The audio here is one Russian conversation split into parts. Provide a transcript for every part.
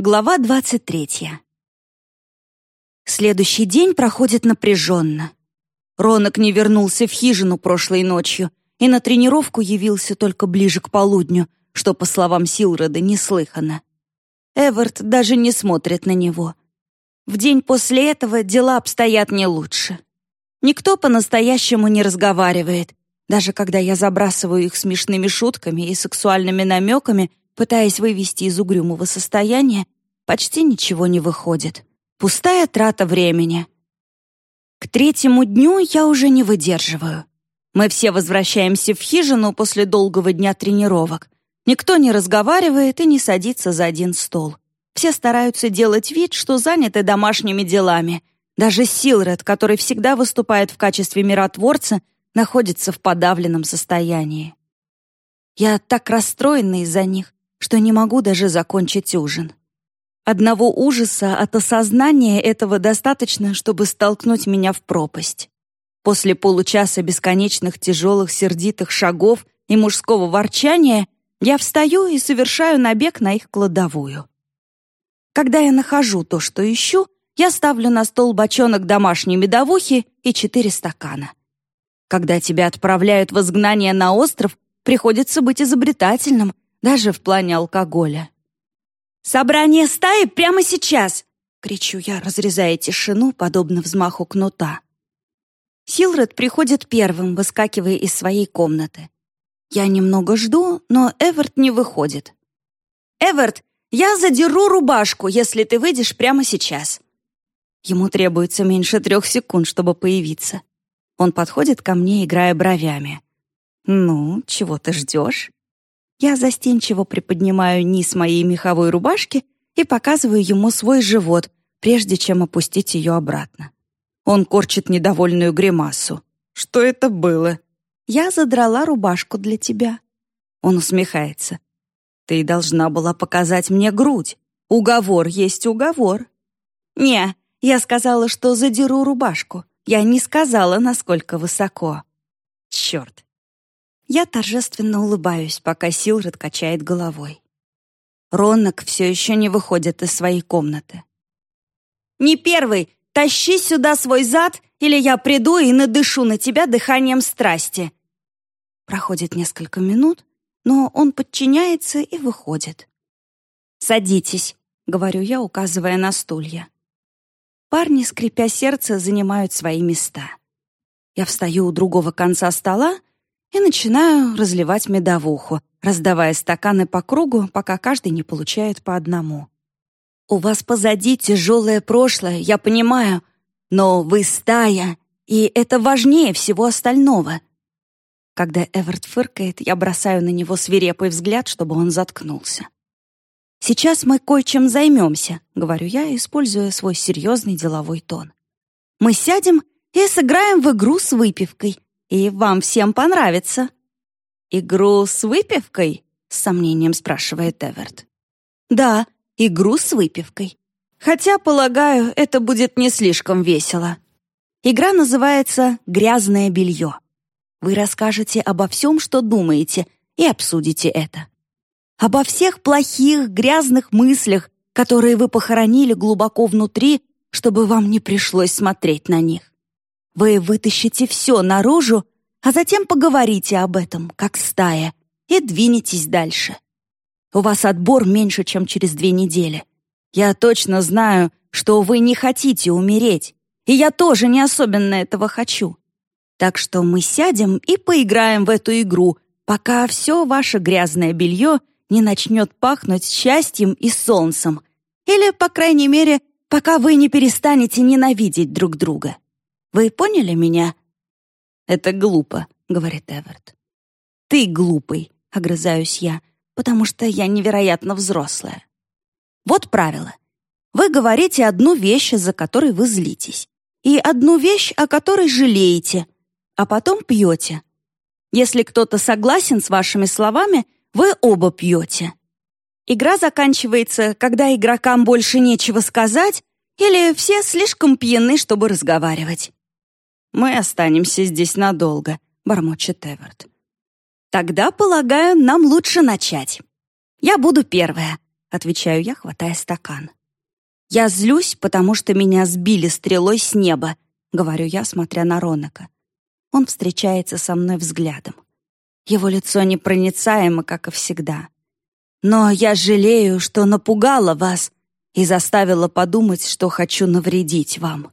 Глава 23. Следующий день проходит напряженно. Ронок не вернулся в хижину прошлой ночью и на тренировку явился только ближе к полудню, что, по словам Силрода, неслыханно. Эверт даже не смотрит на него. В день после этого дела обстоят не лучше. Никто по-настоящему не разговаривает, даже когда я забрасываю их смешными шутками и сексуальными намеками, пытаясь вывести из угрюмого состояния, почти ничего не выходит. Пустая трата времени. К третьему дню я уже не выдерживаю. Мы все возвращаемся в хижину после долгого дня тренировок. Никто не разговаривает и не садится за один стол. Все стараются делать вид, что заняты домашними делами. Даже Силред, который всегда выступает в качестве миротворца, находится в подавленном состоянии. Я так расстроена из-за них, что не могу даже закончить ужин. Одного ужаса от осознания этого достаточно, чтобы столкнуть меня в пропасть. После получаса бесконечных тяжелых сердитых шагов и мужского ворчания я встаю и совершаю набег на их кладовую. Когда я нахожу то, что ищу, я ставлю на стол бочонок домашней медовухи и четыре стакана. Когда тебя отправляют в изгнание на остров, приходится быть изобретательным даже в плане алкоголя. «Собрание стаи прямо сейчас!» — кричу я, разрезая тишину, подобно взмаху кнута. Силред приходит первым, выскакивая из своей комнаты. Я немного жду, но Эверт не выходит. «Эверт, я задеру рубашку, если ты выйдешь прямо сейчас». Ему требуется меньше трех секунд, чтобы появиться. Он подходит ко мне, играя бровями. «Ну, чего ты ждешь?» Я застенчиво приподнимаю низ моей меховой рубашки и показываю ему свой живот, прежде чем опустить ее обратно. Он корчит недовольную гримасу. «Что это было?» «Я задрала рубашку для тебя». Он усмехается. «Ты должна была показать мне грудь. Уговор есть уговор». «Не, я сказала, что задеру рубашку. Я не сказала, насколько высоко». «Черт, я торжественно улыбаюсь, пока Силред качает головой. Ронок все еще не выходит из своей комнаты. «Не первый! Тащи сюда свой зад, или я приду и надышу на тебя дыханием страсти!» Проходит несколько минут, но он подчиняется и выходит. «Садитесь», — говорю я, указывая на стулья. Парни, скрипя сердце, занимают свои места. Я встаю у другого конца стола и начинаю разливать медовуху, раздавая стаканы по кругу, пока каждый не получает по одному. «У вас позади тяжелое прошлое, я понимаю, но вы стая, и это важнее всего остального». Когда Эверт фыркает, я бросаю на него свирепый взгляд, чтобы он заткнулся. «Сейчас мы кое-чем займемся», — говорю я, используя свой серьезный деловой тон. «Мы сядем и сыграем в игру с выпивкой, и вам всем понравится». «Игру с выпивкой?» — с сомнением спрашивает Эверт. «Да, игру с выпивкой. Хотя, полагаю, это будет не слишком весело. Игра называется «Грязное белье». Вы расскажете обо всем, что думаете, и обсудите это. Обо всех плохих, грязных мыслях, которые вы похоронили глубоко внутри, чтобы вам не пришлось смотреть на них. Вы вытащите все наружу, а затем поговорите об этом, как стая, и двинетесь дальше. У вас отбор меньше, чем через две недели. Я точно знаю, что вы не хотите умереть, и я тоже не особенно этого хочу. Так что мы сядем и поиграем в эту игру, пока все ваше грязное белье не начнет пахнуть счастьем и солнцем, или, по крайней мере, пока вы не перестанете ненавидеть друг друга. Вы поняли меня?» «Это глупо», — говорит Эверт. «Ты глупый», — огрызаюсь я, потому что я невероятно взрослая. Вот правило. Вы говорите одну вещь, за которой вы злитесь, и одну вещь, о которой жалеете, а потом пьете. Если кто-то согласен с вашими словами, вы оба пьете. Игра заканчивается, когда игрокам больше нечего сказать, или все слишком пьяны, чтобы разговаривать. «Мы останемся здесь надолго», — бормочет Эверт. «Тогда, полагаю, нам лучше начать. Я буду первая. — отвечаю я, хватая стакан. «Я злюсь, потому что меня сбили стрелой с неба», — говорю я, смотря на Ронака. Он встречается со мной взглядом. Его лицо непроницаемо, как и всегда. «Но я жалею, что напугала вас и заставила подумать, что хочу навредить вам.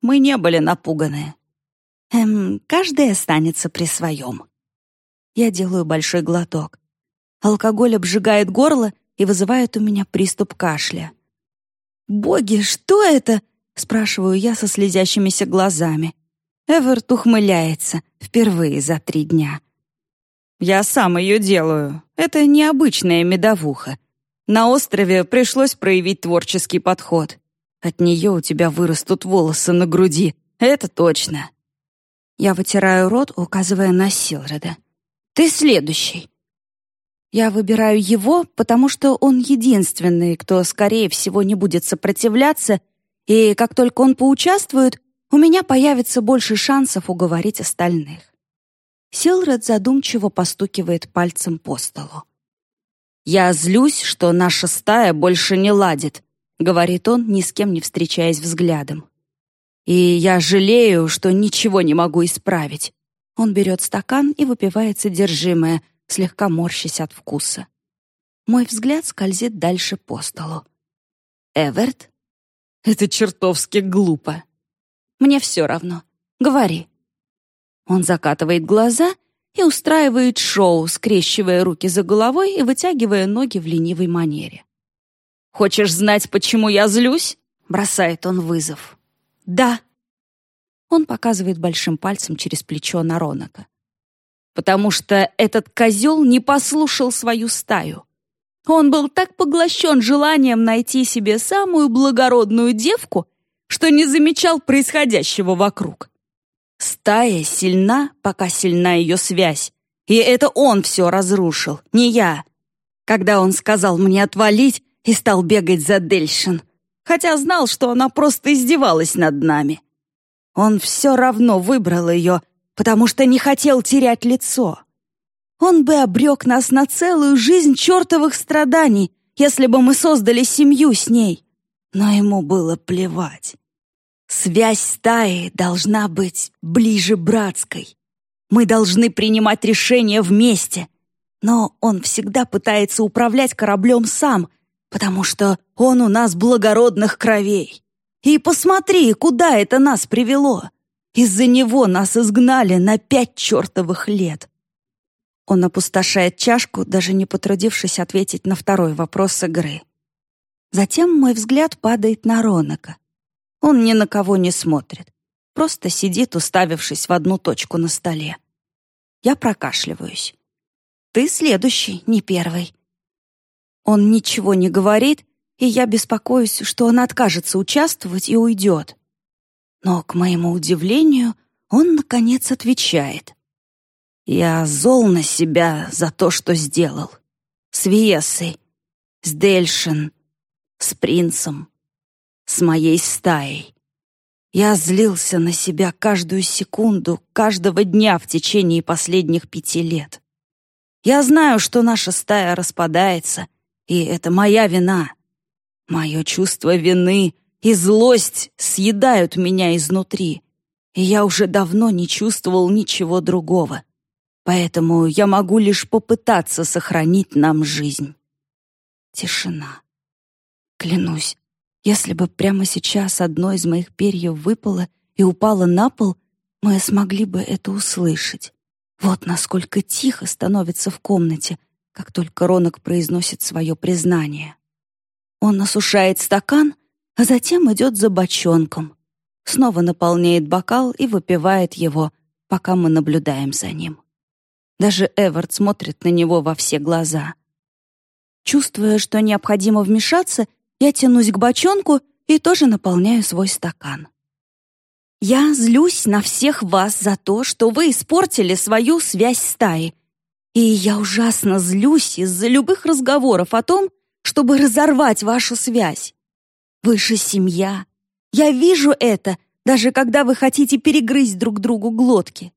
Мы не были напуганы. Эм, каждый останется при своем». Я делаю большой глоток. Алкоголь обжигает горло и вызывает у меня приступ кашля. «Боги, что это?» — спрашиваю я со слезящимися глазами. Эверт ухмыляется впервые за три дня. «Я сам ее делаю. Это необычная медовуха. На острове пришлось проявить творческий подход. От нее у тебя вырастут волосы на груди. Это точно». Я вытираю рот, указывая на Силреда. «Ты следующий». Я выбираю его, потому что он единственный, кто, скорее всего, не будет сопротивляться, и как только он поучаствует, у меня появится больше шансов уговорить остальных. Силред задумчиво постукивает пальцем по столу. «Я злюсь, что наша стая больше не ладит», — говорит он, ни с кем не встречаясь взглядом. «И я жалею, что ничего не могу исправить». Он берет стакан и выпивает содержимое, слегка морщась от вкуса. Мой взгляд скользит дальше по столу. «Эверт?» «Это чертовски глупо», мне все равно. Говори». Он закатывает глаза и устраивает шоу, скрещивая руки за головой и вытягивая ноги в ленивой манере. «Хочешь знать, почему я злюсь?» — бросает он вызов. «Да». Он показывает большим пальцем через плечо на Ронака. «Потому что этот козел не послушал свою стаю. Он был так поглощен желанием найти себе самую благородную девку, что не замечал происходящего вокруг. Стая сильна, пока сильна ее связь. И это он все разрушил, не я. Когда он сказал мне отвалить и стал бегать за Дельшин, хотя знал, что она просто издевалась над нами. Он все равно выбрал ее, потому что не хотел терять лицо. Он бы обрек нас на целую жизнь чертовых страданий, если бы мы создали семью с ней но ему было плевать. Связь стаи должна быть ближе братской. Мы должны принимать решения вместе. Но он всегда пытается управлять кораблем сам, потому что он у нас благородных кровей. И посмотри, куда это нас привело. Из-за него нас изгнали на пять чертовых лет. Он опустошает чашку, даже не потрудившись ответить на второй вопрос игры. Затем мой взгляд падает на Ронака. Он ни на кого не смотрит, просто сидит, уставившись в одну точку на столе. Я прокашливаюсь. «Ты следующий, не первый». Он ничего не говорит, и я беспокоюсь, что он откажется участвовать и уйдет. Но, к моему удивлению, он, наконец, отвечает. «Я зол на себя за то, что сделал. С Виесой, с Дельшин, с принцем, с моей стаей. Я злился на себя каждую секунду, каждого дня в течение последних пяти лет. Я знаю, что наша стая распадается, и это моя вина. Мое чувство вины и злость съедают меня изнутри, и я уже давно не чувствовал ничего другого. Поэтому я могу лишь попытаться сохранить нам жизнь. Тишина. Клянусь, если бы прямо сейчас одно из моих перьев выпало и упало на пол, мы смогли бы это услышать. Вот насколько тихо становится в комнате, как только Ронок произносит свое признание. Он осушает стакан, а затем идет за бочонком, снова наполняет бокал и выпивает его, пока мы наблюдаем за ним. Даже Эвард смотрит на него во все глаза. Чувствуя, что необходимо вмешаться, я тянусь к бочонку и тоже наполняю свой стакан. Я злюсь на всех вас за то, что вы испортили свою связь стаи. И я ужасно злюсь из-за любых разговоров о том, чтобы разорвать вашу связь. Вы же семья. Я вижу это, даже когда вы хотите перегрызть друг другу глотки.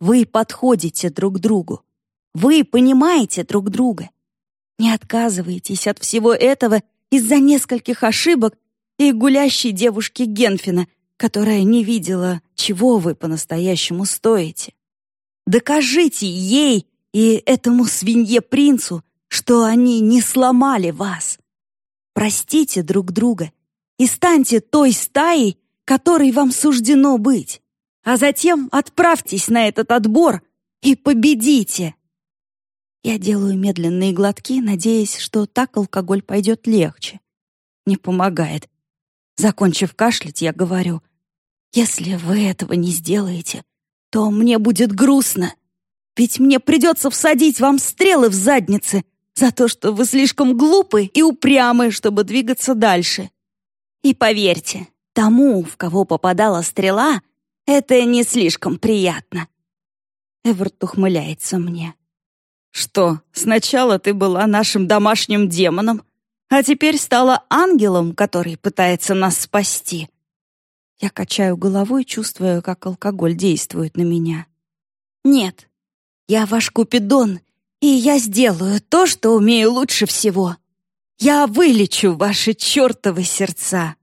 Вы подходите друг другу. Вы понимаете друг друга. Не отказывайтесь от всего этого из-за нескольких ошибок и гулящей девушки Генфина, которая не видела, чего вы по-настоящему стоите. Докажите ей и этому свинье-принцу, что они не сломали вас. Простите друг друга и станьте той стаей, которой вам суждено быть, а затем отправьтесь на этот отбор и победите. Я делаю медленные глотки, надеясь, что так алкоголь пойдет легче. Не помогает. Закончив кашлять, я говорю, «Если вы этого не сделаете, то мне будет грустно, ведь мне придется всадить вам стрелы в задницы за то, что вы слишком глупы и упрямы, чтобы двигаться дальше. И поверьте, тому, в кого попадала стрела, это не слишком приятно». Эверт ухмыляется мне. «Что, сначала ты была нашим домашним демоном, а теперь стала ангелом, который пытается нас спасти?» Я качаю головой, чувствуя, как алкоголь действует на меня. «Нет, я ваш Купидон, и я сделаю то, что умею лучше всего. Я вылечу ваши чертовы сердца!»